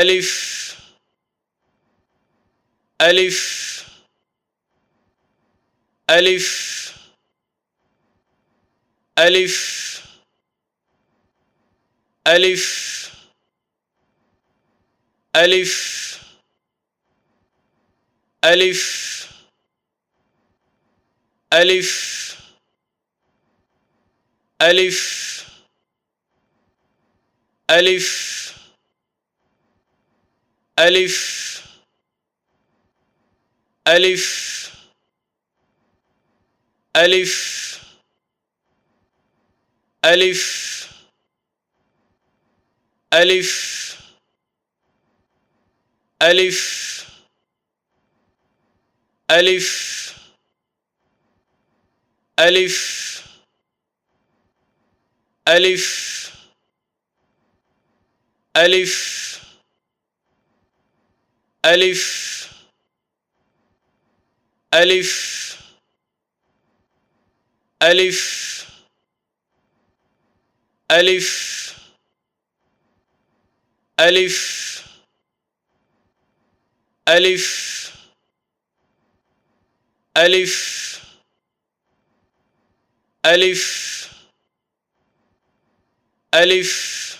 الف الف الف الف الف الف الف الف الف الف ألف ألف ألف ألف ألف ألف ألف ألف ألف ألف الف الف الف الف الف الف الف الف الف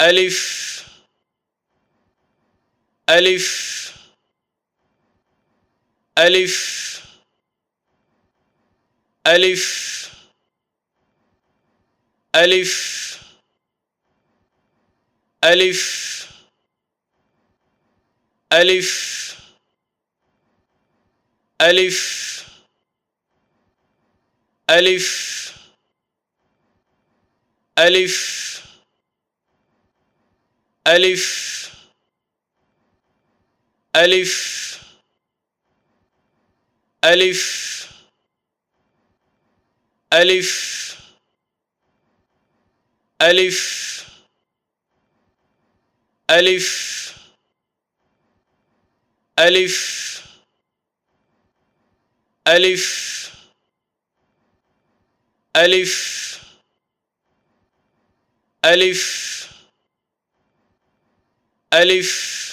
الف ألف ألف ألف ألف ألف ألف ألف ألف ألف ألف. ألف ألف ألف ألف ألف ألف ألف ألف ألف ألف